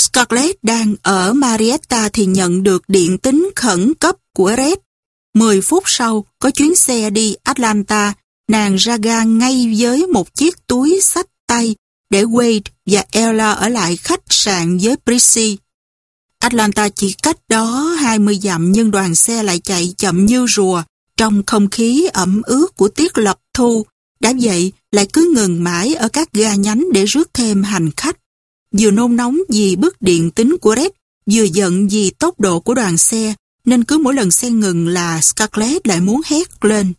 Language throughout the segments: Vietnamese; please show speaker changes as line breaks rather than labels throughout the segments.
Scarlett đang ở Marietta thì nhận được điện tín khẩn cấp của Red. 10 phút sau, có chuyến xe đi Atlanta, nàng ra ga ngay với một chiếc túi sách tay để Wade và Ella ở lại khách sạn với Prissy. Atlanta chỉ cách đó 20 dặm nhưng đoàn xe lại chạy chậm như rùa trong không khí ẩm ướt của tiết lập thu. Đã vậy lại cứ ngừng mãi ở các ga nhánh để rước thêm hành khách. Vừa nôn nóng vì bức điện tính của Red, vừa giận vì tốc độ của đoàn xe, nên cứ mỗi lần xe ngừng là Scarlett lại muốn hét lên.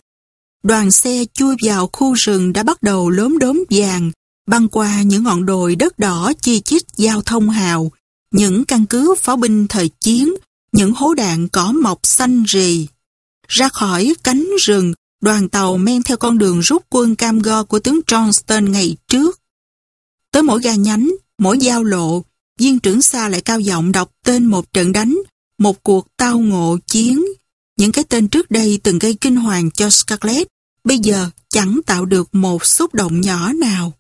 Đoàn xe chui vào khu rừng đã bắt đầu lốm đốm vàng, băng qua những ngọn đồi đất đỏ chi chít giao thông hào, những căn cứ pháo binh thời chiến, những hố đạn cỏ mọc xanh rì. Ra khỏi cánh rừng, đoàn tàu men theo con đường rút quân cam go của tướng Johnston ngày trước. Tới mỗi ga nhánh, mỗi giao lộ, viên trưởng xa lại cao giọng đọc tên một trận đánh, một cuộc tao ngộ chiến. Những cái tên trước đây từng gây kinh hoàng cho Scarlett, bây giờ chẳng tạo được một xúc động nhỏ nào.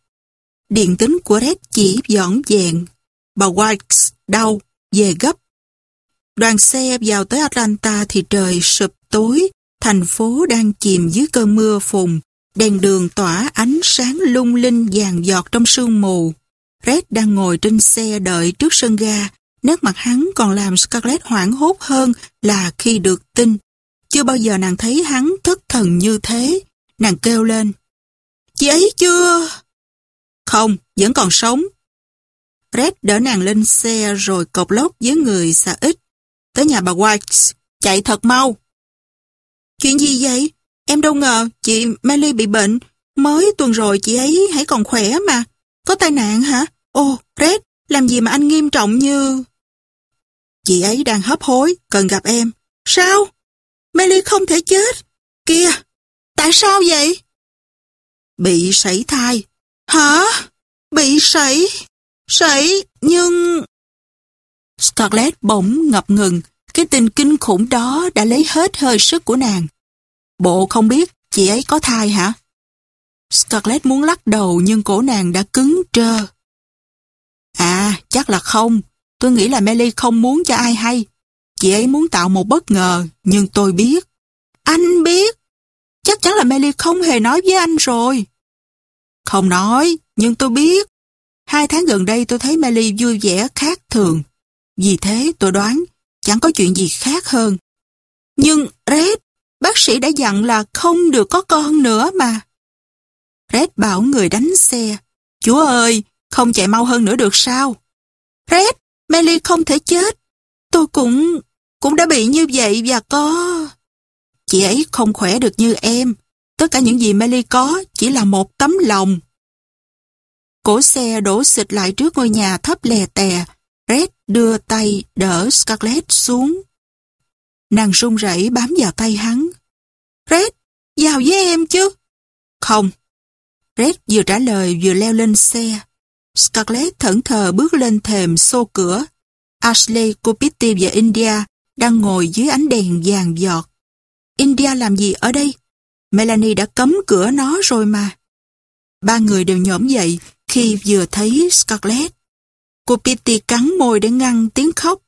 Điện tính của Red chỉ dọn dẹn. Bà White đau, về gấp. Đoàn xe vào tới Atlanta thì trời sụp tối, thành phố đang chìm dưới cơn mưa phùn, đèn đường tỏa ánh sáng lung linh vàng giọt trong sương mù. Red đang ngồi trên xe đợi trước sân ga, nét mặt hắn còn làm Scarlett hoảng hốt hơn là khi được tin. Chưa bao giờ nàng thấy hắn thất thần như thế. Nàng kêu lên. Chị ấy chưa? Không, vẫn còn sống. Red đỡ nàng lên xe rồi cột lốc với người xà ít. Tới nhà bà White, chạy thật mau. Chuyện gì vậy? Em đâu ngờ chị Melly bị bệnh. Mới tuần rồi chị ấy hãy còn khỏe mà. Có tai nạn hả? Ồ, Red, làm gì mà anh nghiêm trọng như... Chị ấy đang hấp hối, cần gặp em. Sao? Melly không thể chết. Kìa, tại sao vậy? Bị sảy thai. Hả? Bị sảy? Sảy, nhưng... Scarlett bỗng ngập ngừng, cái tin kinh khủng đó đã lấy hết hơi sức của nàng. Bộ không biết chị ấy có thai hả? Scarlett muốn lắc đầu nhưng cổ nàng đã cứng trơ. À, chắc là không. Tôi nghĩ là Melly không muốn cho ai hay. Chị ấy muốn tạo một bất ngờ, nhưng tôi biết. Anh biết? Chắc chắn là Melly không hề nói với anh rồi. Không nói, nhưng tôi biết. Hai tháng gần đây tôi thấy Melly vui vẻ khác thường. Vì thế tôi đoán chẳng có chuyện gì khác hơn. Nhưng Red, bác sĩ đã dặn là không được có con nữa mà. Red bảo người đánh xe. Chúa ơi, không chạy mau hơn nữa được sao? Red, Melly không thể chết. Tôi cũng, cũng đã bị như vậy và có... Chị ấy không khỏe được như em. Tất cả những gì Melly có chỉ là một tấm lòng. Cổ xe đổ xịt lại trước ngôi nhà thấp lè tè. Red đưa tay đỡ Scarlett xuống. Nàng run rẩy bám vào tay hắn. Red, vào với em chứ? Không. Red vừa trả lời vừa leo lên xe. Scarlett thẫn thờ bước lên thềm xô cửa. Ashley, cô Pitty và India đang ngồi dưới ánh đèn vàng giọt. India làm gì ở đây? Melanie đã cấm cửa nó rồi mà. Ba người đều nhổm dậy khi vừa thấy Scarlett. Cô Pitty cắn môi để ngăn tiếng khóc.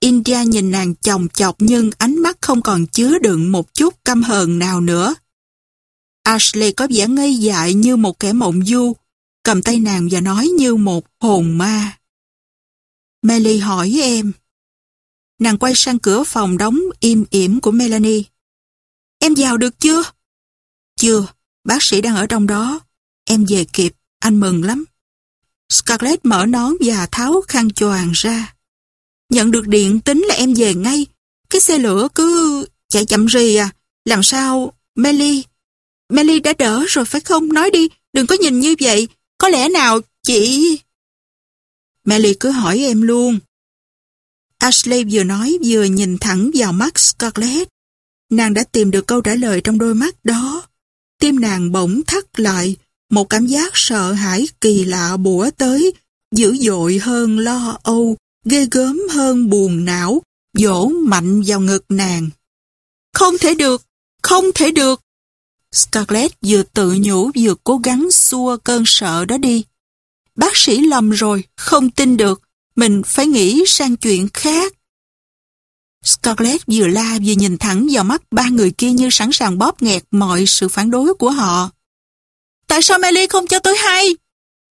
India nhìn nàng chồng chọc nhưng ánh mắt không còn chứa đựng một chút căm hờn nào nữa. Ashley có vẻ ngây dại như một kẻ mộng du, cầm tay nàng và nói như một hồn ma. Melly hỏi em. Nàng quay sang cửa phòng đóng im ỉm của Melanie. Em vào được chưa? Chưa, bác sĩ đang ở trong đó. Em về kịp, anh mừng lắm. Scarlett mở nón và tháo khăn choàng ra. Nhận được điện tính là em về ngay. Cái xe lửa cứ chạy chậm rì à. Làm sao, Melly? Melly đã đỡ rồi phải không? Nói đi, đừng có nhìn như vậy. Có lẽ nào chị... Melly cứ hỏi em luôn. Ashley vừa nói vừa nhìn thẳng vào mắt Scarlett. Nàng đã tìm được câu trả lời trong đôi mắt đó. Tim nàng bỗng thắt lại, một cảm giác sợ hãi kỳ lạ bủa tới, dữ dội hơn lo âu, ghê gớm hơn buồn não, dỗ mạnh vào ngực nàng. Không thể được, không thể được. Scarlett vừa tự nhủ vừa cố gắng xua cơn sợ đó đi. Bác sĩ lầm rồi, không tin được. Mình phải nghĩ sang chuyện khác. Scarlett vừa la vừa nhìn thẳng vào mắt ba người kia như sẵn sàng bóp nghẹt mọi sự phản đối của họ. Tại sao Melly không cho tôi hay?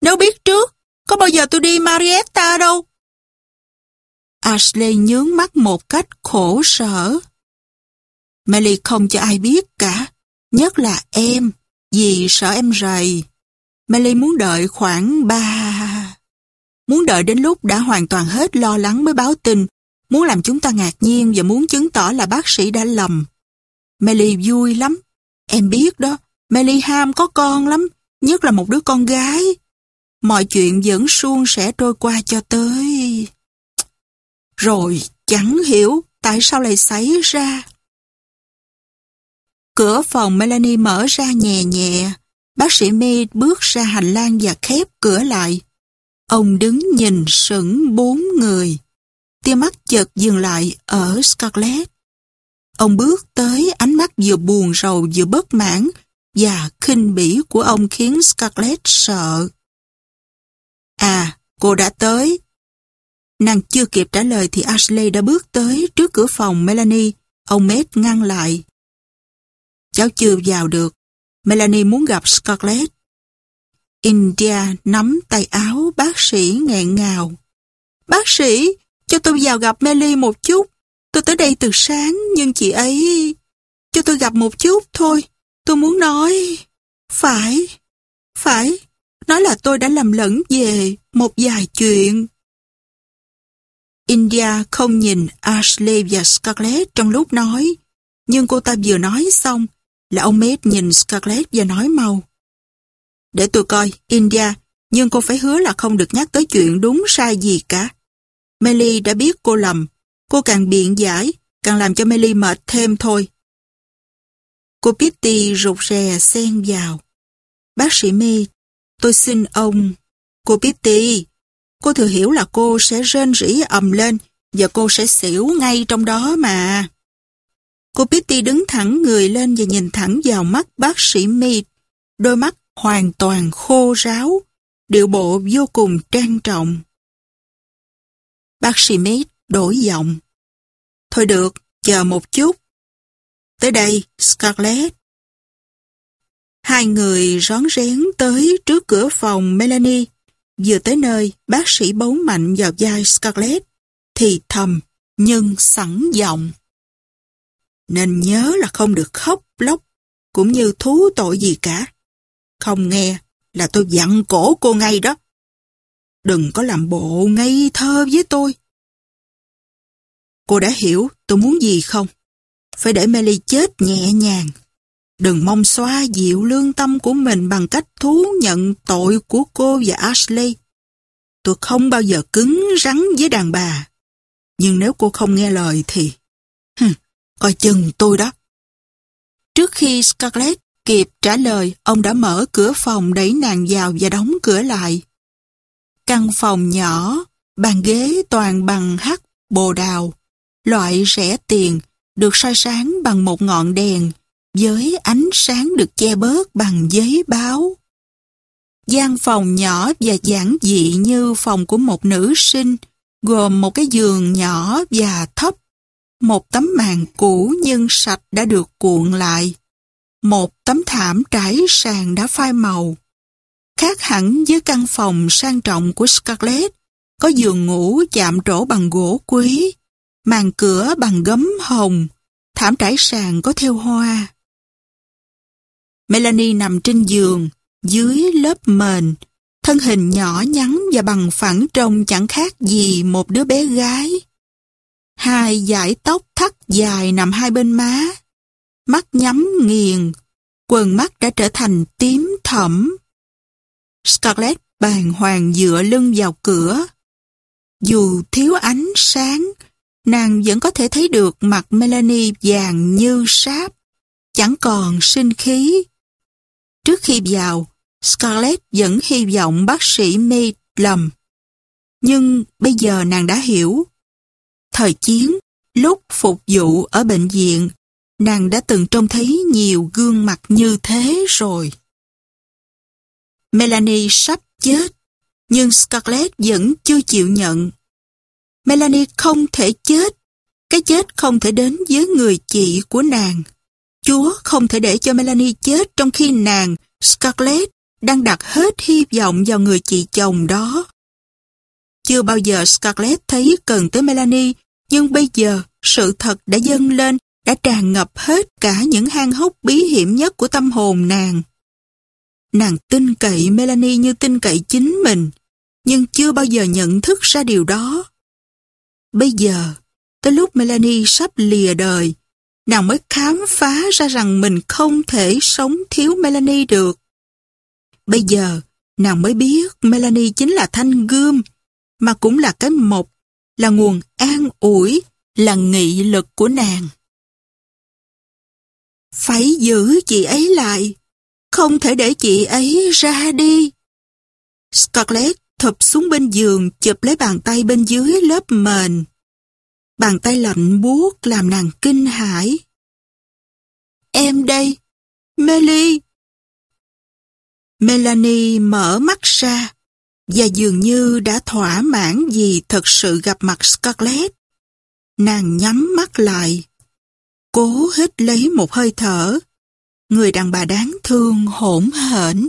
Nếu biết trước, có bao giờ tôi đi Marietta đâu. Ashley nhướng mắt một cách khổ sở. Melly không cho ai biết cả, nhất là em, vì sợ em rầy. Melly muốn đợi khoảng ba... Muốn đợi đến lúc đã hoàn toàn hết lo lắng mới báo tin, muốn làm chúng ta ngạc nhiên và muốn chứng tỏ là bác sĩ đã lầm. Melly vui lắm. Em biết đó, Melly ham có con lắm, nhất là một đứa con gái. Mọi chuyện vẫn suôn sẻ trôi qua cho tới... Rồi chẳng hiểu tại sao lại xảy ra. Cửa phòng Melanie mở ra nhẹ nhẹ. Bác sĩ May bước ra hành lang và khép cửa lại. Ông đứng nhìn sững bốn người. Tia mắt chợt dừng lại ở Scarlett. Ông bước tới ánh mắt vừa buồn rầu vừa bất mãn và khinh bỉ của ông khiến Scarlett sợ. À, cô đã tới. Nàng chưa kịp trả lời thì Ashley đã bước tới trước cửa phòng Melanie. Ông Mết ngăn lại. Cháu chưa vào được. Melanie muốn gặp Scarlett. India nắm tay áo bác sĩ nghẹn ngào. Bác sĩ, cho tôi vào gặp Melly một chút. Tôi tới đây từ sáng, nhưng chị ấy... Cho tôi gặp một chút thôi. Tôi muốn nói... Phải, phải, nói là tôi đã lầm lẫn về một vài chuyện. India không nhìn Ashley và Scarlett trong lúc nói, nhưng cô ta vừa nói xong là ông Matt nhìn Scarlett và nói mau. Để tôi coi, India, nhưng cô phải hứa là không được nhắc tới chuyện đúng sai gì cả. Melly đã biết cô lầm, cô càng biện giải, càng làm cho Melly mệt thêm thôi. Cô Pitty rụt rè xen vào. Bác sĩ mi tôi xin ông. Cô Pitty, cô thừa hiểu là cô sẽ rên rỉ ầm lên và cô sẽ xỉu ngay trong đó mà. Cô Pitty đứng thẳng người lên và nhìn thẳng vào mắt bác sĩ Mead. Đôi mắt hoàn toàn khô ráo, điệu bộ vô cùng trang trọng. Bác sĩ Mead đổi giọng. Thôi được, chờ một chút. Tới đây, Scarlett. Hai người rón rén tới trước cửa phòng Melanie. Vừa tới nơi, bác sĩ bấu mạnh vào vai Scarlett. Thì thầm, nhưng sẵn giọng. Nên nhớ là không được khóc, lóc, cũng như thú tội gì cả. Không nghe là tôi dặn cổ cô ngay đó. Đừng có làm bộ ngây thơ với tôi. Cô đã hiểu tôi muốn gì không? Phải để Melly chết nhẹ nhàng. Đừng mong xoa dịu lương tâm của mình bằng cách thú nhận tội của cô và Ashley. Tôi không bao giờ cứng rắn với đàn bà. Nhưng nếu cô không nghe lời thì... Coi chừng tôi đó. Trước khi Scarlett kịp trả lời, ông đã mở cửa phòng đẩy nàng vào và đóng cửa lại. Căn phòng nhỏ, bàn ghế toàn bằng hắc bồ đào, loại rẻ tiền, được soi sáng bằng một ngọn đèn, với ánh sáng được che bớt bằng giấy báo. gian phòng nhỏ và giản dị như phòng của một nữ sinh, gồm một cái giường nhỏ và thấp, một tấm màn cũ nhưng sạch đã được cuộn lại, một tấm thảm trải sàn đã phai màu. Khác hẳn với căn phòng sang trọng của Scarlett, có giường ngủ chạm trổ bằng gỗ quý, màn cửa bằng gấm hồng, thảm trải sàn có theo hoa. Melanie nằm trên giường, dưới lớp mền, thân hình nhỏ nhắn và bằng phẳng trông chẳng khác gì một đứa bé gái. Hai dải tóc thắt dài nằm hai bên má, mắt nhắm nghiền, quần mắt đã trở thành tím thẫm. Scarlett bàng hoàng dựa lưng vào cửa. Dù thiếu ánh sáng, nàng vẫn có thể thấy được mặt Melanie vàng như sáp, chẳng còn sinh khí. Trước khi vào, Scarlett vẫn hy vọng bác sĩ Mead lầm. Nhưng bây giờ nàng đã hiểu. Thời chiến, lúc phục vụ ở bệnh viện, nàng đã từng trông thấy nhiều gương mặt như thế rồi. Melanie sắp chết, nhưng Scarlett vẫn chưa chịu nhận Melanie không thể chết. Cái chết không thể đến với người chị của nàng. Chúa không thể để cho Melanie chết trong khi nàng, Scarlett, đang đặt hết hy vọng vào người chị chồng đó. Chưa bao giờ Scarlett thấy cần tới Melanie, nhưng bây giờ sự thật đã dâng lên, đã tràn ngập hết cả những hang hốc bí hiểm nhất của tâm hồn nàng. Nàng tin cậy Melanie như tin cậy chính mình, nhưng chưa bao giờ nhận thức ra điều đó. Bây giờ, tới lúc Melanie sắp lìa đời, nàng mới khám phá ra rằng mình không thể sống thiếu Melanie được. Bây giờ, nàng mới biết Melanie chính là thanh gươm, mà cũng là cái mộc, là nguồn an ủi, là nghị lực của nàng. Phải giữ chị ấy lại, không thể để chị ấy ra đi. Scarlett thụp xuống bên giường chụp lấy bàn tay bên dưới lớp mền. Bàn tay lạnh buốt làm nàng kinh hãi. Em đây, Melly. Melanie mở mắt ra và dường như đã thỏa mãn vì thật sự gặp mặt Scarlett. Nàng nhắm mắt lại, cố hít lấy một hơi thở. Người đàn bà đáng thương hỗn hển.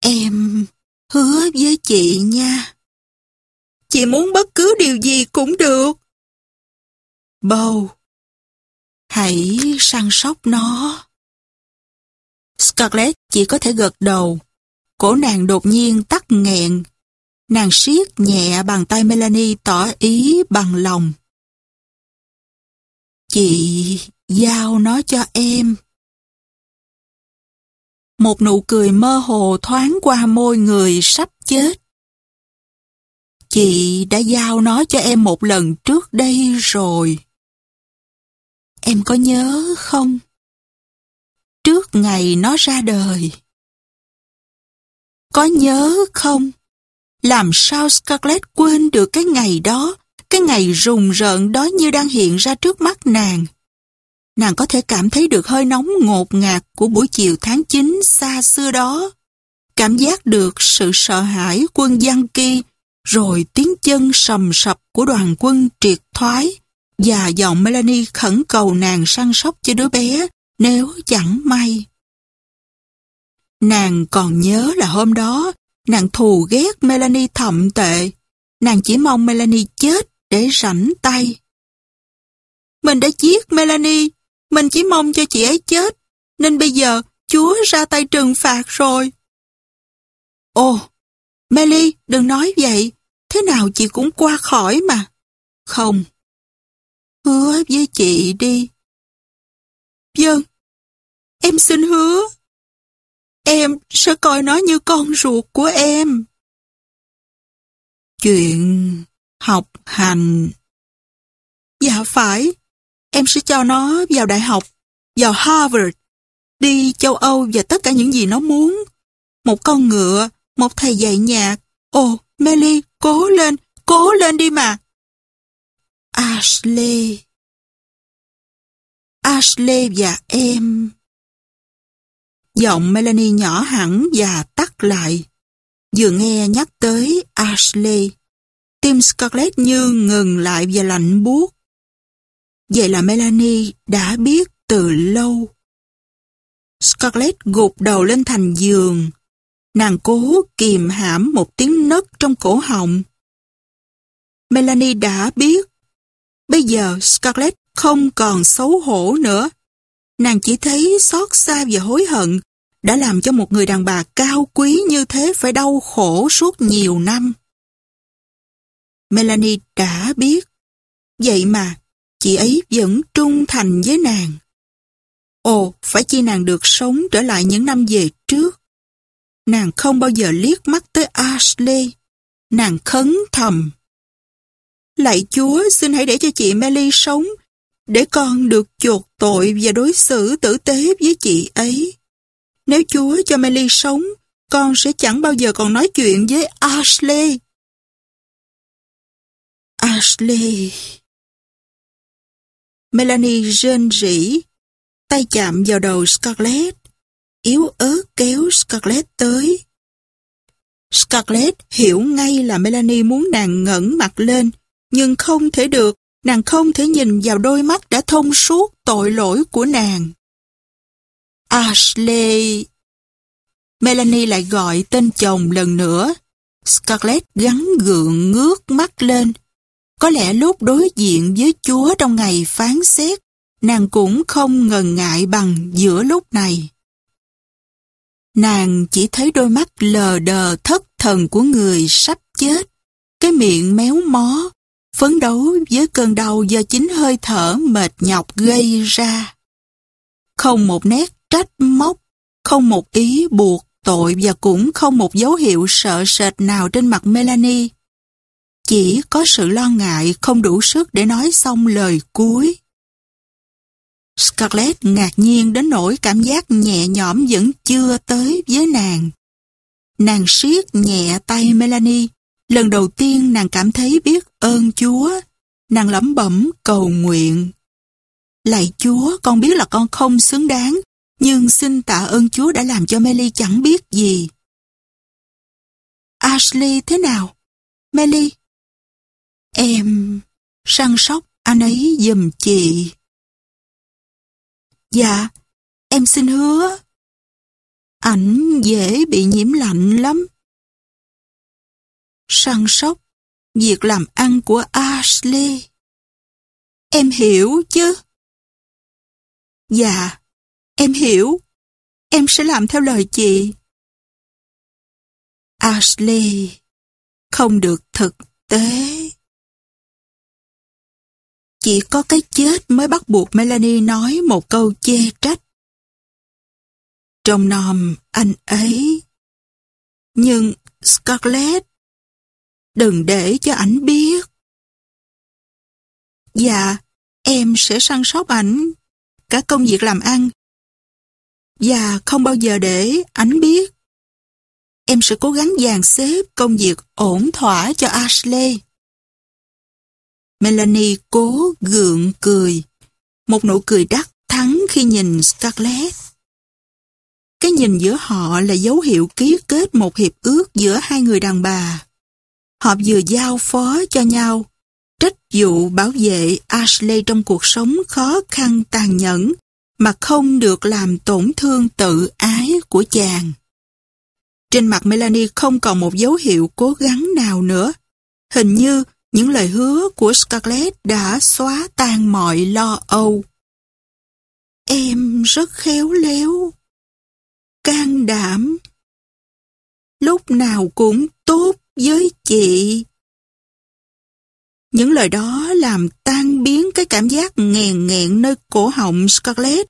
Em hứa với chị nha. Chị muốn bất cứ điều gì cũng được. Bầu, hãy săn sóc nó. Scarlett chỉ có thể gật đầu. Cổ nàng đột nhiên tắt nghẹn. Nàng siết nhẹ bàn tay Melanie tỏ ý bằng lòng. Chị giao nó cho em. Một nụ cười mơ hồ thoáng qua môi người sắp chết. Chị đã giao nó cho em một lần trước đây rồi. Em có nhớ không? Trước ngày nó ra đời. Có nhớ không? Làm sao Scarlett quên được cái ngày đó, cái ngày rùng rợn đó như đang hiện ra trước mắt nàng. Nàng có thể cảm thấy được hơi nóng ngột ngạt của buổi chiều tháng 9 xa xưa đó. Cảm giác được sự sợ hãi quân Giang Kỳ, rồi tiếng chân sầm sập của đoàn quân triệt thoái và giọng Melanie khẩn cầu nàng săn sóc cho đứa bé nếu chẳng may. Nàng còn nhớ là hôm đó, nàng thù ghét Melanie thậm tệ. Nàng chỉ mong Melanie chết để rảnh tay. Mình đã giết Melanie, mình chỉ mong cho chị ấy chết, nên bây giờ Chúa ra tay trừng phạt rồi. Ồ, Melly, đừng nói vậy, thế nào chị cũng qua khỏi mà. Không. Hứa với chị đi. Vâng, em xin hứa. Em sẽ coi nó như con ruột của em. Chuyện học hành. Dạ phải, em sẽ cho nó vào đại học, vào Harvard, đi châu Âu và tất cả những gì nó muốn. Một con ngựa, một thầy dạy nhạc. Ồ, Melly, cố lên, cố lên đi mà. Ashley. Ashley và em. Giọng Melanie nhỏ hẳn và tắt lại. Vừa nghe nhắc tới Ashley, tim Scarlett như ngừng lại và lạnh buốt. Vậy là Melanie đã biết từ lâu. Scarlett gục đầu lên thành giường. Nàng cố kìm hãm một tiếng nấc trong cổ họng. Melanie đã biết. Bây giờ Scarlett không còn xấu hổ nữa. Nàng chỉ thấy xót xa và hối hận đã làm cho một người đàn bà cao quý như thế phải đau khổ suốt nhiều năm. Melanie đã biết. Vậy mà, chị ấy vẫn trung thành với nàng. Ồ, phải chi nàng được sống trở lại những năm về trước. Nàng không bao giờ liếc mắt tới Ashley. Nàng khấn thầm. Lạy Chúa, xin hãy để cho chị Melly sống, để con được chuộc tội và đối xử tử tế với chị ấy. Nếu Chúa cho Melly sống, con sẽ chẳng bao giờ còn nói chuyện với Ashley. Ashley... Melanie rên rỉ, tay chạm vào đầu Scarlett, yếu ớt kéo Scarlett tới. Scarlett hiểu ngay là Melanie muốn nàng ngẩng mặt lên, nhưng không thể được, nàng không thể nhìn vào đôi mắt đã thông suốt tội lỗi của nàng. Ashley... Melanie lại gọi tên chồng lần nữa. Scarlett gắn gượng ngước mắt lên. Có lẽ lúc đối diện với Chúa trong ngày phán xét, nàng cũng không ngần ngại bằng giữa lúc này. Nàng chỉ thấy đôi mắt lờ đờ thất thần của người sắp chết, cái miệng méo mó, phấn đấu với cơn đau do chính hơi thở mệt nhọc gây ra. Không một nét trách móc, không một ý buộc tội và cũng không một dấu hiệu sợ sệt nào trên mặt Melanie. Chỉ có sự lo ngại không đủ sức để nói xong lời cuối. Scarlett ngạc nhiên đến nỗi cảm giác nhẹ nhõm vẫn chưa tới với nàng. Nàng siết nhẹ tay Melanie. Lần đầu tiên nàng cảm thấy biết ơn Chúa. Nàng lẩm bẩm cầu nguyện. Lạy Chúa, con biết là con không xứng đáng, nhưng xin tạ ơn Chúa đã làm cho Melly chẳng biết gì. Ashley thế nào? Melly? Em săn sóc anh ấy giùm chị. Dạ, em xin hứa. Ảnh dễ bị nhiễm lạnh lắm. Săn sóc, việc làm ăn của Ashley. Em hiểu chứ? Dạ, em hiểu. Em sẽ làm theo lời chị. Ashley, không được thực tế. Chỉ có cái chết mới bắt buộc Melanie nói một câu chê trách. Trong nòm anh ấy. Nhưng Scarlett, đừng để cho ảnh biết. Dạ, em sẽ săn sóc ảnh, cả công việc làm ăn. Và không bao giờ để ảnh biết. Em sẽ cố gắng dàn xếp công việc ổn thỏa cho Ashley. Melanie cố gượng cười. Một nụ cười đắc thắng khi nhìn Scarlett. Cái nhìn giữa họ là dấu hiệu ký kết một hiệp ước giữa hai người đàn bà. Họ vừa giao phó cho nhau, trách vụ bảo vệ Ashley trong cuộc sống khó khăn tàn nhẫn mà không được làm tổn thương tự ái của chàng. Trên mặt Melanie không còn một dấu hiệu cố gắng nào nữa. Hình như những lời hứa của Scarlett đã xóa tan mọi lo âu. Em rất khéo léo, can đảm, lúc nào cũng tốt với chị. Những lời đó làm ta biến cái cảm giác nghèn nghẹn nơi cổ họng Scarlett.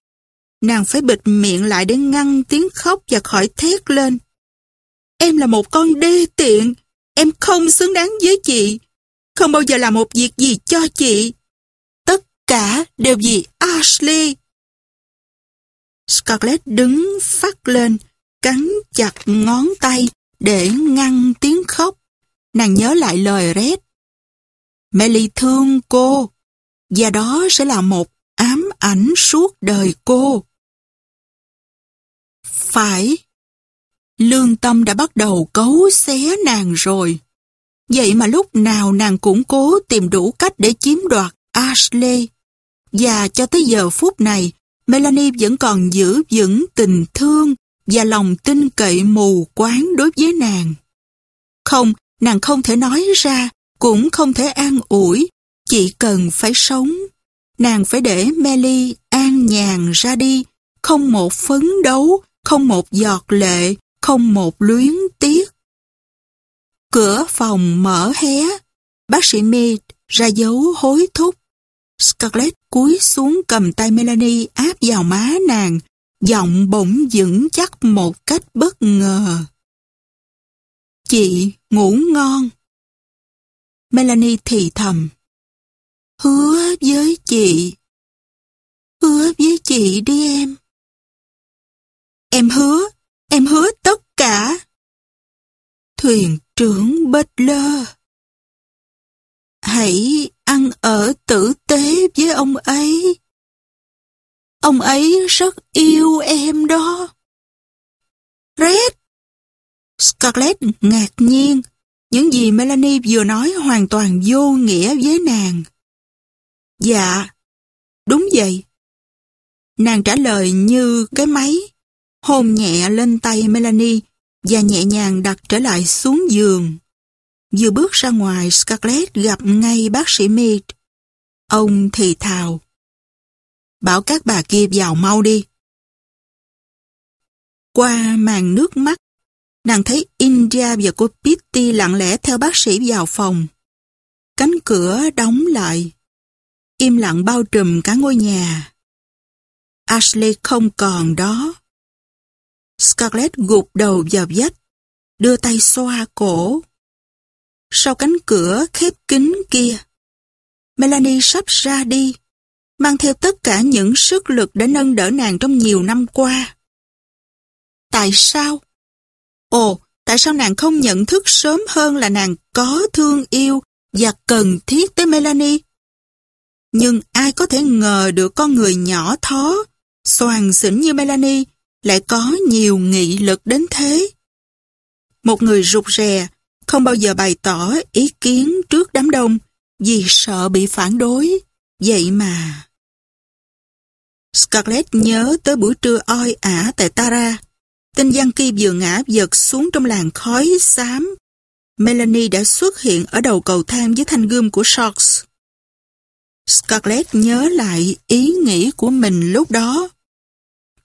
Nàng phải bịt miệng lại để ngăn tiếng khóc và khỏi thét lên. Em là một con đê tiện, em không xứng đáng với chị không bao giờ làm một việc gì cho chị. Tất cả đều vì Ashley. Scarlett đứng phát lên, cắn chặt ngón tay để ngăn tiếng khóc. Nàng nhớ lại lời Red. Melly thương cô, và đó sẽ là một ám ảnh suốt đời cô. Phải, lương tâm đã bắt đầu cấu xé nàng rồi. Vậy mà lúc nào nàng cũng cố tìm đủ cách để chiếm đoạt Ashley. Và cho tới giờ phút này, Melanie vẫn còn giữ vững tình thương và lòng tin cậy mù quáng đối với nàng. Không, nàng không thể nói ra, cũng không thể an ủi, chỉ cần phải sống. Nàng phải để Melly an nhàn ra đi, không một phấn đấu, không một giọt lệ, không một luyến tiếc. Cửa phòng mở hé. Bác sĩ Mead ra dấu hối thúc. Scarlett cúi xuống cầm tay Melanie áp vào má nàng, giọng bỗng vững chắc một cách bất ngờ. Chị ngủ ngon. Melanie thì thầm. Hứa với chị. Hứa với chị đi em. Em hứa, em hứa tất cả. Thuyền trưởng Butler. Hãy ăn ở tử tế với ông ấy. Ông ấy rất yêu em đó. Red, Scarlett ngạc nhiên. Những gì Melanie vừa nói hoàn toàn vô nghĩa với nàng. Dạ, đúng vậy. Nàng trả lời như cái máy, hôn nhẹ lên tay Melanie và nhẹ nhàng đặt trở lại xuống giường. Vừa bước ra ngoài, Scarlett gặp ngay bác sĩ Mead. Ông thì thào. Bảo các bà kia vào mau đi. Qua màn nước mắt, nàng thấy India và cô Pitty lặng lẽ theo bác sĩ vào phòng. Cánh cửa đóng lại. Im lặng bao trùm cả ngôi nhà. Ashley không còn đó. Scarlett gục đầu vào vách, đưa tay xoa cổ. Sau cánh cửa khép kín kia, Melanie sắp ra đi, mang theo tất cả những sức lực đã nâng đỡ nàng trong nhiều năm qua. Tại sao? Ồ, tại sao nàng không nhận thức sớm hơn là nàng có thương yêu và cần thiết tới Melanie? Nhưng ai có thể ngờ được con người nhỏ thó, soàn xỉn như Melanie lại có nhiều nghị lực đến thế. Một người rụt rè, không bao giờ bày tỏ ý kiến trước đám đông vì sợ bị phản đối. Vậy mà... Scarlett nhớ tới buổi trưa oi ả tại Tara. Tên Giang Kỳ vừa ngã giật xuống trong làn khói xám. Melanie đã xuất hiện ở đầu cầu thang với thanh gươm của Sharks. Scarlett nhớ lại ý nghĩ của mình lúc đó.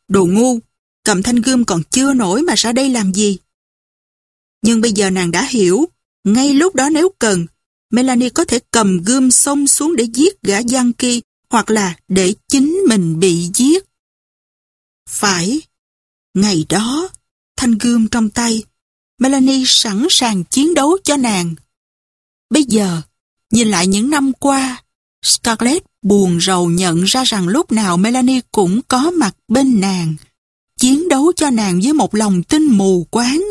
Đồ ngu, cầm thanh gươm còn chưa nổi mà ra đây làm gì? Nhưng bây giờ nàng đã hiểu, ngay lúc đó nếu cần, Melanie có thể cầm gươm xông xuống để giết gã Yankee hoặc là để chính mình bị giết. Phải, ngày đó, thanh gươm trong tay, Melanie sẵn sàng chiến đấu cho nàng. Bây giờ, nhìn lại những năm qua, Scarlett buồn rầu nhận ra rằng lúc nào Melanie cũng có mặt bên nàng, chiến đấu cho nàng với một lòng tin mù quáng,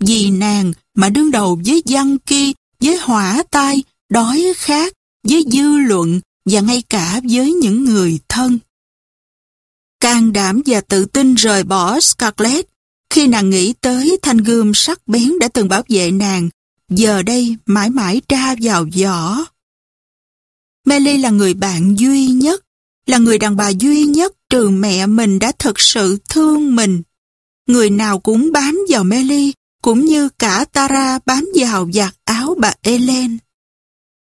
vì nàng mà đương đầu với văn kia, với hỏa tai, đói khát, với dư luận và ngay cả với những người thân. Can đảm và tự tin rời bỏ Scarlett khi nàng nghĩ tới thanh gươm sắc bén đã từng bảo vệ nàng, giờ đây mãi mãi tra vào vỏ. Melly là người bạn duy nhất, là người đàn bà duy nhất trừ mẹ mình đã thật sự thương mình. Người nào cũng bám vào Melly, cũng như cả Tara bám vào giặt áo bà Ellen.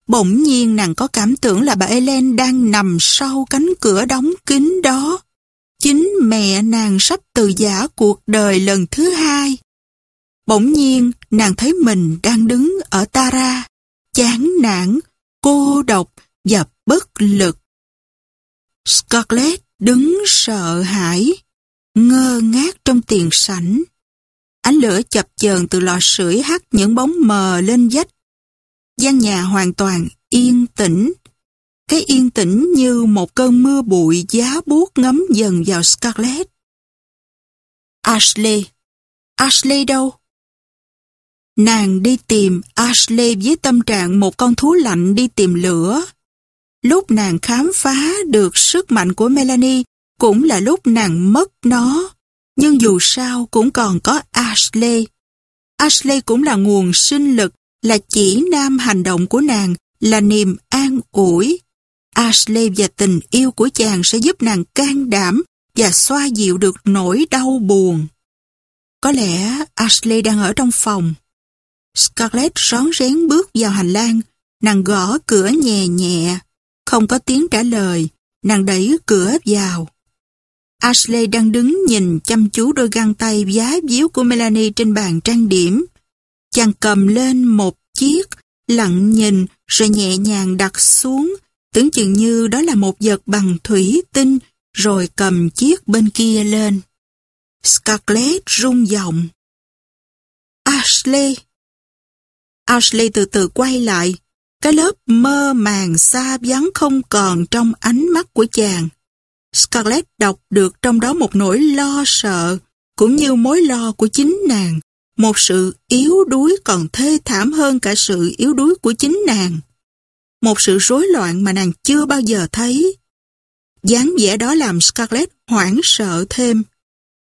Bỗng nhiên nàng có cảm tưởng là bà Ellen đang nằm sau cánh cửa đóng kín đó. Chính mẹ nàng sắp từ giả cuộc đời lần thứ hai. Bỗng nhiên nàng thấy mình đang đứng ở Tara, chán nản, cô độc và bất lực. Scarlett đứng sợ hãi, ngơ ngác trong tiền sảnh. Ánh lửa chập chờn từ lò sưởi hắt những bóng mờ lên vách. gian nhà hoàn toàn yên tĩnh. Cái yên tĩnh như một cơn mưa bụi giá buốt ngấm dần vào Scarlett. Ashley. Ashley đâu? Nàng đi tìm Ashley với tâm trạng một con thú lạnh đi tìm lửa. Lúc nàng khám phá được sức mạnh của Melanie cũng là lúc nàng mất nó. Nhưng dù sao cũng còn có Ashley. Ashley cũng là nguồn sinh lực, là chỉ nam hành động của nàng, là niềm an ủi. Ashley và tình yêu của chàng sẽ giúp nàng can đảm và xoa dịu được nỗi đau buồn. Có lẽ Ashley đang ở trong phòng. Scarlett rón rén bước vào hành lang, nàng gõ cửa nhẹ nhẹ. Không có tiếng trả lời, nàng đẩy cửa vào. Ashley đang đứng nhìn chăm chú đôi găng tay giá díu của Melanie trên bàn trang điểm. Chàng cầm lên một chiếc, lặng nhìn rồi nhẹ nhàng đặt xuống, tưởng chừng như đó là một vật bằng thủy tinh, rồi cầm chiếc bên kia lên. Scarlett rung giọng. Ashley! Ashley từ từ quay lại, cái lớp mơ màng xa vắng không còn trong ánh mắt của chàng. Scarlett đọc được trong đó một nỗi lo sợ, cũng như mối lo của chính nàng, một sự yếu đuối còn thê thảm hơn cả sự yếu đuối của chính nàng. Một sự rối loạn mà nàng chưa bao giờ thấy. dáng vẻ đó làm Scarlett hoảng sợ thêm.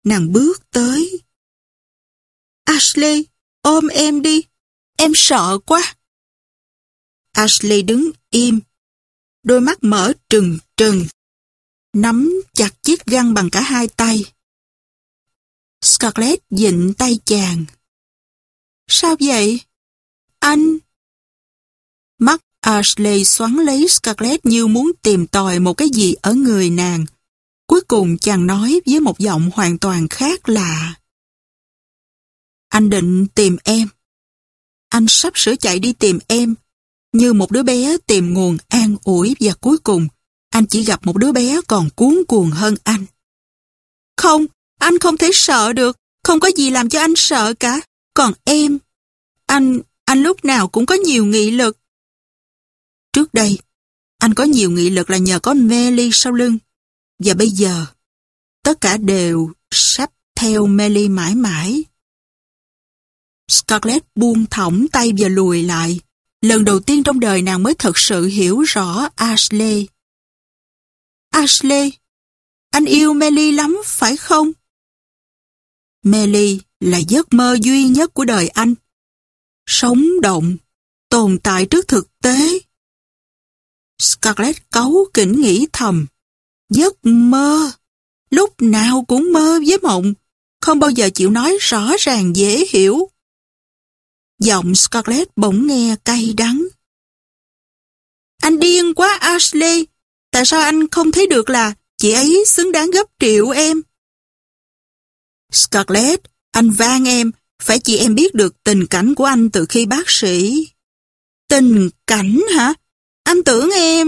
Nàng bước tới. Ashley, ôm em đi. Em sợ quá. Ashley đứng im, đôi mắt mở trừng trừng, nắm chặt chiếc găng bằng cả hai tay. Scarlett dịnh tay chàng. Sao vậy? Anh... Mắt Ashley xoắn lấy Scarlett như muốn tìm tòi một cái gì ở người nàng. Cuối cùng chàng nói với một giọng hoàn toàn khác lạ. Anh định tìm em. Anh sắp sửa chạy đi tìm em. Như một đứa bé tìm nguồn an ủi và cuối cùng anh chỉ gặp một đứa bé còn cuốn cuồng hơn anh. Không, anh không thể sợ được. Không có gì làm cho anh sợ cả. Còn em, anh, anh lúc nào cũng có nhiều nghị lực. Trước đây, anh có nhiều nghị lực là nhờ có Melly sau lưng. Và bây giờ, tất cả đều sắp theo Melly mãi mãi. Scarlett buông thõng tay và lùi lại. Lần đầu tiên trong đời nàng mới thật sự hiểu rõ Ashley. Ashley, anh yêu Melly lắm phải không? Melly là giấc mơ duy nhất của đời anh. Sống động, tồn tại trước thực tế. Scarlett cấu kỉnh nghĩ thầm. Giấc mơ, lúc nào cũng mơ với mộng, không bao giờ chịu nói rõ ràng dễ hiểu. Giọng Scarlett bỗng nghe cay đắng. Anh điên quá Ashley, tại sao anh không thấy được là chị ấy xứng đáng gấp triệu em? Scarlett, anh van em, phải chị em biết được tình cảnh của anh từ khi bác sĩ. Tình cảnh hả? Anh tưởng em...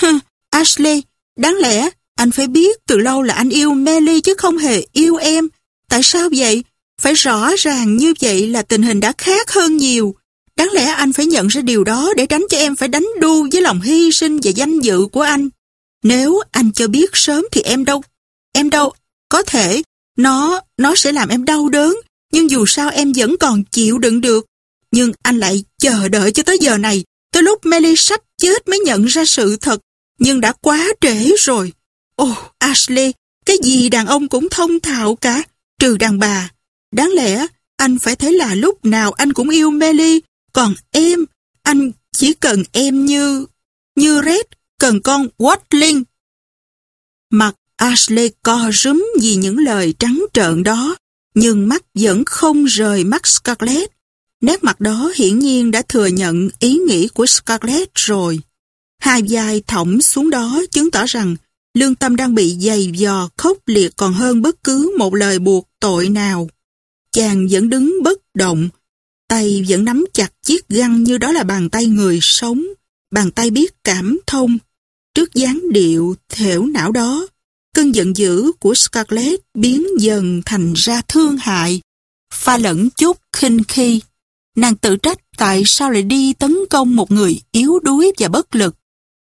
Hừ, Ashley, đáng lẽ anh phải biết từ lâu là anh yêu Melly chứ không hề yêu em. Tại sao vậy? Phải rõ ràng như vậy là tình hình đã khác hơn nhiều. Đáng lẽ anh phải nhận ra điều đó để tránh cho em phải đánh đu với lòng hy sinh và danh dự của anh. Nếu anh cho biết sớm thì em đâu, em đâu, có thể nó, nó sẽ làm em đau đớn, nhưng dù sao em vẫn còn chịu đựng được. Nhưng anh lại chờ đợi cho tới giờ này, tới lúc Melly sắp chết mới nhận ra sự thật, nhưng đã quá trễ rồi. Ồ, oh, Ashley, cái gì đàn ông cũng thông thạo cả, trừ đàn bà. Đáng lẽ anh phải thấy là lúc nào anh cũng yêu Melly, còn em, anh chỉ cần em như, như Red, cần con Watling. Mặt Ashley co rúm vì những lời trắng trợn đó, nhưng mắt vẫn không rời mắt Scarlett. Nét mặt đó hiển nhiên đã thừa nhận ý nghĩ của Scarlett rồi. Hai vai thõng xuống đó chứng tỏ rằng lương tâm đang bị dày dò khốc liệt còn hơn bất cứ một lời buộc tội nào. Chàng vẫn đứng bất động, tay vẫn nắm chặt chiếc găng như đó là bàn tay người sống, bàn tay biết cảm thông. Trước dáng điệu, thểu não đó, Cơn giận dữ của Scarlett biến dần thành ra thương hại, pha lẫn chút khinh khi. Nàng tự trách tại sao lại đi tấn công một người yếu đuối và bất lực.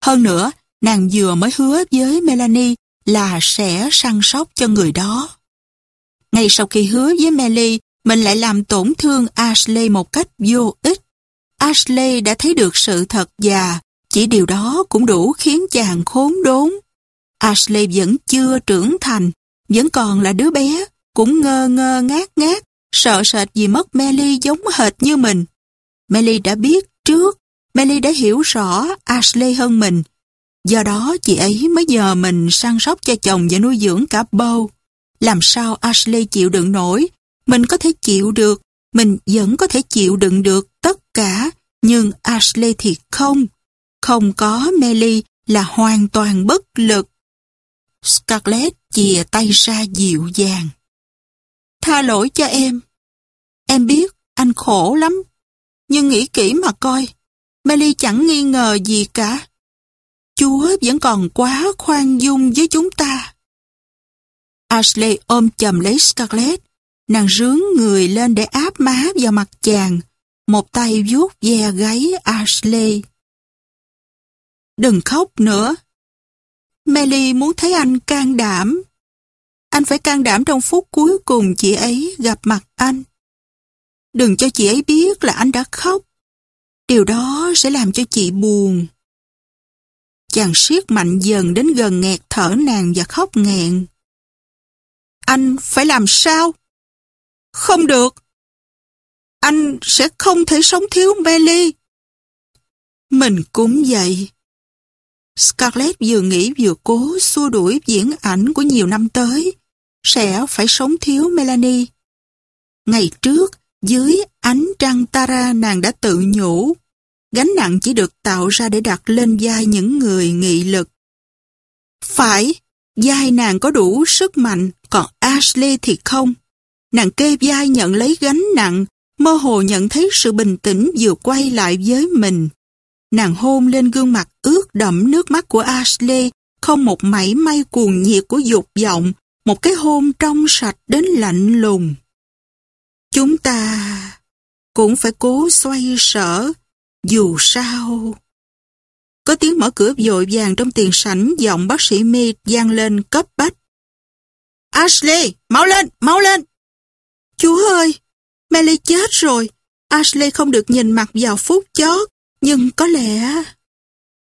Hơn nữa, nàng vừa mới hứa với Melanie là sẽ săn sóc cho người đó. Ngay sau khi hứa với Melly, mình lại làm tổn thương Ashley một cách vô ích. Ashley đã thấy được sự thật và chỉ điều đó cũng đủ khiến chàng khốn đốn. Ashley vẫn chưa trưởng thành, vẫn còn là đứa bé, cũng ngơ ngơ ngát ngát, sợ sệt vì mất Melly giống hệt như mình. Melly đã biết trước, Melly đã hiểu rõ Ashley hơn mình. Do đó chị ấy mới nhờ mình săn sóc cho chồng và nuôi dưỡng cả bầu. Làm sao Ashley chịu đựng nổi? Mình có thể chịu được, mình vẫn có thể chịu đựng được tất cả, nhưng Ashley thì không. Không có Melly là hoàn toàn bất lực. Scarlett chìa tay ra dịu dàng. Tha lỗi cho em. Em biết anh khổ lắm. Nhưng nghĩ kỹ mà coi, Melly chẳng nghi ngờ gì cả. Chúa vẫn còn quá khoan dung với chúng ta. Ashley ôm chầm lấy Scarlett. Nàng rướng người lên để áp má vào mặt chàng. Một tay vuốt ve gáy Ashley. Đừng khóc nữa. Melly muốn thấy anh can đảm. Anh phải can đảm trong phút cuối cùng chị ấy gặp mặt anh. Đừng cho chị ấy biết là anh đã khóc. Điều đó sẽ làm cho chị buồn. Chàng siết mạnh dần đến gần nghẹt thở nàng và khóc nghẹn. Anh phải làm sao? Không được. anh sẽ không thể sống thiếu Melly. Mình cũng vậy. Scarlett vừa nghĩ vừa cố xua đuổi diễn ảnh của nhiều năm tới, sẽ phải sống thiếu Melanie. Ngày trước, dưới ánh trăng Tara nàng đã tự nhủ, gánh nặng chỉ được tạo ra để đặt lên vai những người nghị lực. Phải, Dai nàng có đủ sức mạnh, còn Ashley thì không. Nàng kê dai nhận lấy gánh nặng, mơ hồ nhận thấy sự bình tĩnh vừa quay lại với mình. Nàng hôn lên gương mặt ướt đẫm nước mắt của Ashley, không một mảy may cuồng nhiệt của dục vọng, một cái hôn trong sạch đến lạnh lùng. Chúng ta cũng phải cố xoay sở, dù sao. Có tiếng mở cửa vội vàng trong tiền sảnh giọng bác sĩ mi gian lên cấp bách. Ashley, mau lên, mau lên! Chúa ơi, Melly chết rồi. Ashley không được nhìn mặt vào phút chót, nhưng có lẽ...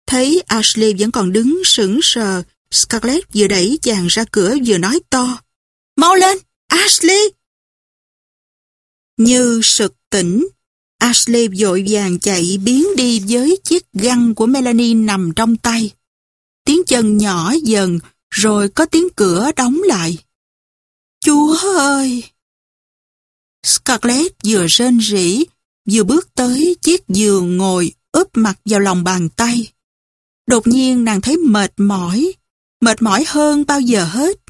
Thấy Ashley vẫn còn đứng sững sờ, Scarlett vừa đẩy chàng ra cửa vừa nói to. Mau lên, Ashley! Như sực tỉnh, Ashley vội vàng chạy biến đi với chiếc găng của Melanie nằm trong tay. Tiếng chân nhỏ dần, rồi có tiếng cửa đóng lại. Chúa ơi! Scarlett vừa rên rỉ, vừa bước tới chiếc giường ngồi úp mặt vào lòng bàn tay. Đột nhiên nàng thấy mệt mỏi, mệt mỏi hơn bao giờ hết.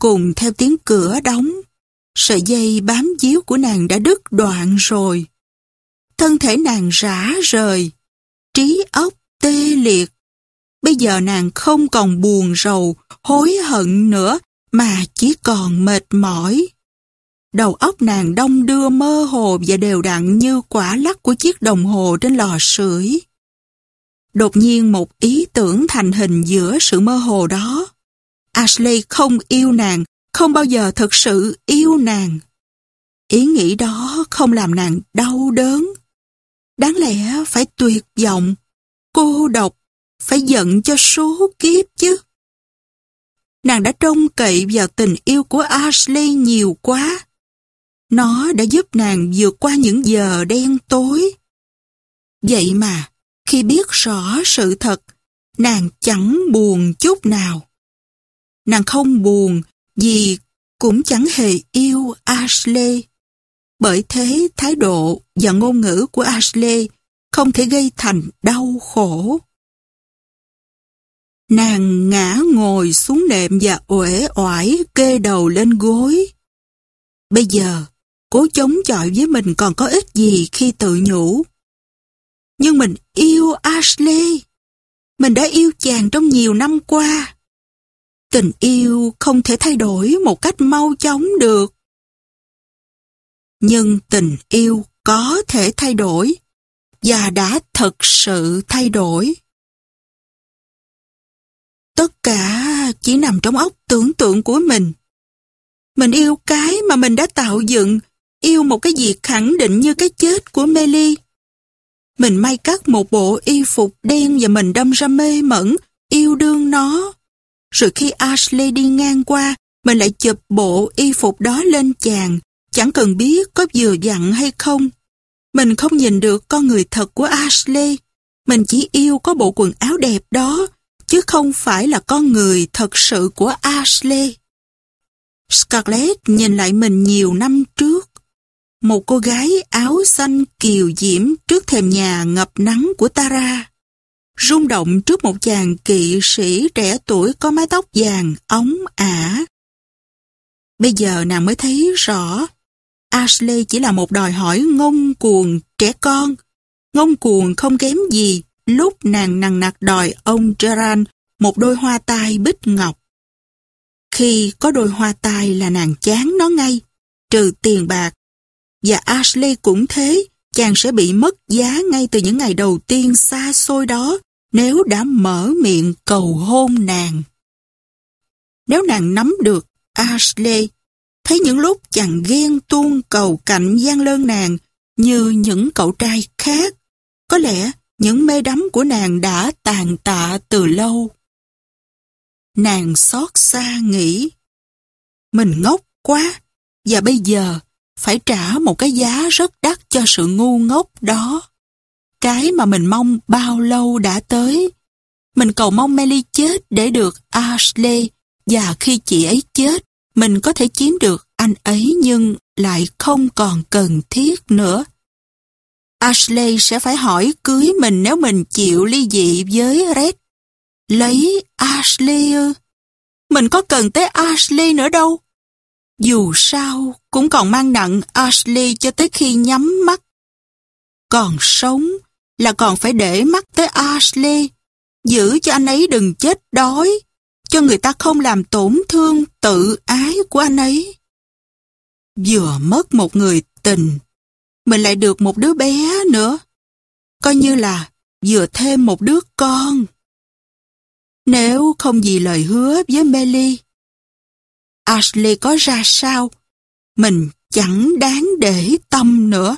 Cùng theo tiếng cửa đóng, sợi dây bám díu của nàng đã đứt đoạn rồi. Thân thể nàng rã rời, trí óc tê liệt. Bây giờ nàng không còn buồn rầu, hối hận nữa, mà chỉ còn mệt mỏi. Đầu óc nàng đông đưa mơ hồ và đều đặn như quả lắc của chiếc đồng hồ trên lò sưởi. Đột nhiên một ý tưởng thành hình giữa sự mơ hồ đó. Ashley không yêu nàng, không bao giờ thực sự yêu nàng. Ý nghĩ đó không làm nàng đau đớn. Đáng lẽ phải tuyệt vọng, cô độc, phải giận cho số kiếp chứ. Nàng đã trông cậy vào tình yêu của Ashley nhiều quá. Nó đã giúp nàng vượt qua những giờ đen tối. Vậy mà, khi biết rõ sự thật, nàng chẳng buồn chút nào. Nàng không buồn vì cũng chẳng hề yêu Ashley. Bởi thế thái độ và ngôn ngữ của Ashley không thể gây thành đau khổ. Nàng ngã ngồi xuống nệm và uể oải kê đầu lên gối. Bây giờ, cố chống chọi với mình còn có ích gì khi tự nhủ. Nhưng mình yêu Ashley. Mình đã yêu chàng trong nhiều năm qua. Tình yêu không thể thay đổi một cách mau chóng được. Nhưng tình yêu có thể thay đổi và đã thực sự thay đổi. Tất cả chỉ nằm trong óc tưởng tượng của mình. Mình yêu cái mà mình đã tạo dựng, yêu một cái việc khẳng định như cái chết của Meli Mình may cắt một bộ y phục đen và mình đâm ra mê mẩn, yêu đương nó. Rồi khi Ashley đi ngang qua, mình lại chụp bộ y phục đó lên chàng, chẳng cần biết có vừa dặn hay không. Mình không nhìn được con người thật của Ashley. Mình chỉ yêu có bộ quần áo đẹp đó, chứ không phải là con người thật sự của Ashley. Scarlett nhìn lại mình nhiều năm trước. Một cô gái áo xanh kiều diễm trước thềm nhà ngập nắng của Tara. Rung động trước một chàng kỵ sĩ trẻ tuổi có mái tóc vàng, ống ả. Bây giờ nàng mới thấy rõ, Ashley chỉ là một đòi hỏi ngông cuồng trẻ con. Ngông cuồng không kém gì lúc nàng nằng nặc đòi ông Gerard một đôi hoa tai bích ngọc. Khi có đôi hoa tai là nàng chán nó ngay, trừ tiền bạc. Và Ashley cũng thế, chàng sẽ bị mất giá ngay từ những ngày đầu tiên xa xôi đó nếu đã mở miệng cầu hôn nàng. Nếu nàng nắm được Ashley, thấy những lúc chàng ghen tuôn cầu cạnh gian lơn nàng như những cậu trai khác, có lẽ những mê đắm của nàng đã tàn tạ từ lâu. Nàng xót xa nghĩ, mình ngốc quá, và bây giờ phải trả một cái giá rất đắt cho sự ngu ngốc đó. Cái mà mình mong bao lâu đã tới. Mình cầu mong Melly chết để được Ashley và khi chị ấy chết, mình có thể chiếm được anh ấy nhưng lại không còn cần thiết nữa. Ashley sẽ phải hỏi cưới mình nếu mình chịu ly dị với Red. Lấy Ashley ư? Mình có cần tới Ashley nữa đâu. Dù sao, cũng còn mang nặng Ashley cho tới khi nhắm mắt. Còn sống là còn phải để mắt tới Ashley, giữ cho anh ấy đừng chết đói, cho người ta không làm tổn thương tự ái của anh ấy. Vừa mất một người tình, mình lại được một đứa bé nữa. Coi như là vừa thêm một đứa con. Nếu không vì lời hứa với Melly, Ashley có ra sao, mình chẳng đáng để tâm nữa.